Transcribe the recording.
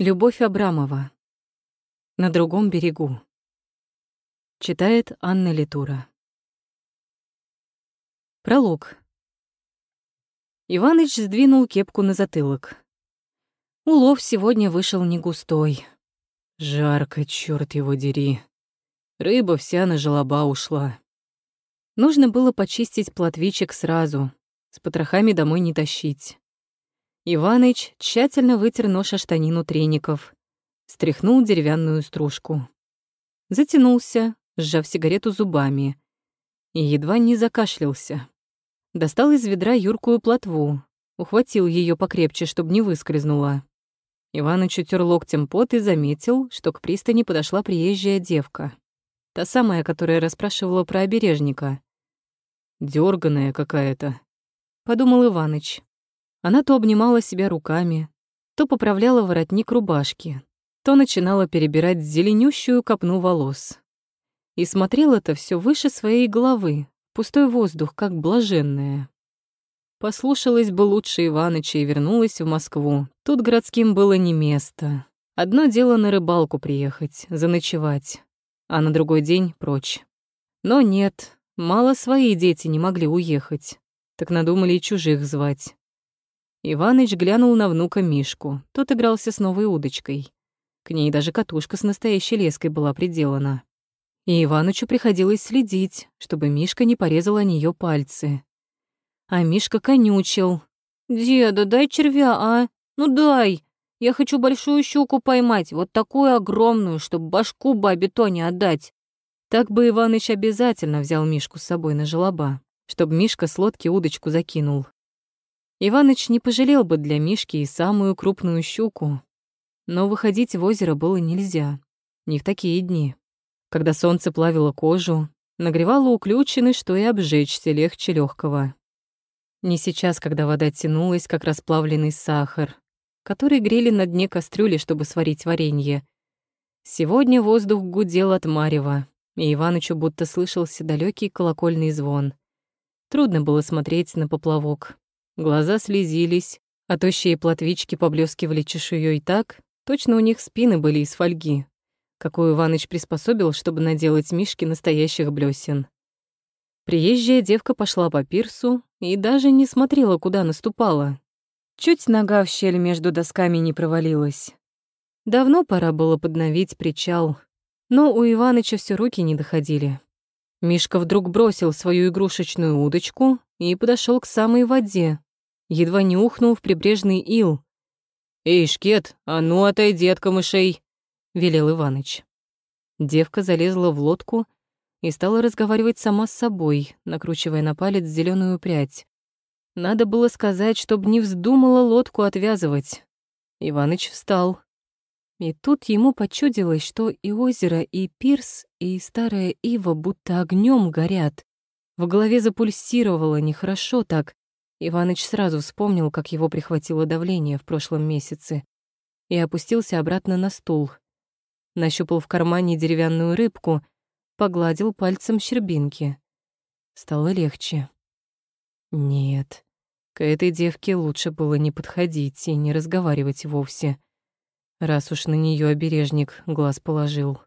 Любовь Абрамова. На другом берегу. Читает Анна Литура. Пролог. Иваныч сдвинул кепку на затылок. Улов сегодня вышел не густой. Жарко, черт его дери. Рыба вся на желоба ушла. Нужно было почистить плотвичек сразу, с потрохами домой не тащить. Иваныч тщательно вытер нож о штанину треников, стряхнул деревянную стружку. Затянулся, сжав сигарету зубами, и едва не закашлялся. Достал из ведра юркую плотву, ухватил ее покрепче, чтобы не выскользнула. Иваныч утер локтем пот и заметил, что к пристани подошла приезжая девка. Та самая, которая расспрашивала про обережника. Дёрганая какая-то», — подумал Иваныч. Она то обнимала себя руками, то поправляла воротник рубашки, то начинала перебирать зеленющую копну волос. И смотрела это все выше своей головы, пустой воздух, как блаженная. Послушалась бы лучше Иваныча и вернулась в Москву. Тут городским было не место. Одно дело на рыбалку приехать, заночевать, а на другой день прочь. Но нет, мало свои дети не могли уехать, так надумали и чужих звать. Иваныч глянул на внука Мишку. Тот игрался с новой удочкой. К ней даже катушка с настоящей леской была приделана. И Иванычу приходилось следить, чтобы Мишка не порезал о неё пальцы. А Мишка конючил. «Деда, дай червя, а? Ну дай! Я хочу большую щуку поймать, вот такую огромную, чтобы башку бабе Тоне отдать». Так бы Иваныч обязательно взял Мишку с собой на желоба, чтобы Мишка с лодки удочку закинул. Иваныч не пожалел бы для Мишки и самую крупную щуку. Но выходить в озеро было нельзя. Не в такие дни. Когда солнце плавило кожу, нагревало уключены, что и обжечься легче легкого. Не сейчас, когда вода тянулась, как расплавленный сахар, который грели на дне кастрюли, чтобы сварить варенье. Сегодня воздух гудел от марева, и Иванычу будто слышался далекий колокольный звон. Трудно было смотреть на поплавок. Глаза слезились, а тощие плотвички поблескивали чешуей так, точно у них спины были из фольги, какую Иваныч приспособил, чтобы наделать мишки настоящих блесен. Приезжая девка пошла по пирсу и даже не смотрела, куда наступала. Чуть нога в щель между досками не провалилась. Давно пора было подновить причал, но у Иваныча все руки не доходили. Мишка вдруг бросил свою игрушечную удочку и подошел к самой воде, едва не ухнул в прибрежный ил. «Эй, Шкет, а ну отойди от камышей!» — велел Иваныч. Девка залезла в лодку и стала разговаривать сама с собой, накручивая на палец зеленую прядь. Надо было сказать, чтобы не вздумала лодку отвязывать. Иваныч встал. И тут ему почудилось, что и озеро, и пирс, и старая ива будто огнем горят. В голове запульсировало нехорошо так, Иваныч сразу вспомнил, как его прихватило давление в прошлом месяце, и опустился обратно на стул. Нащупал в кармане деревянную рыбку, погладил пальцем щербинки. Стало легче. Нет, к этой девке лучше было не подходить и не разговаривать вовсе, раз уж на нее обережник глаз положил.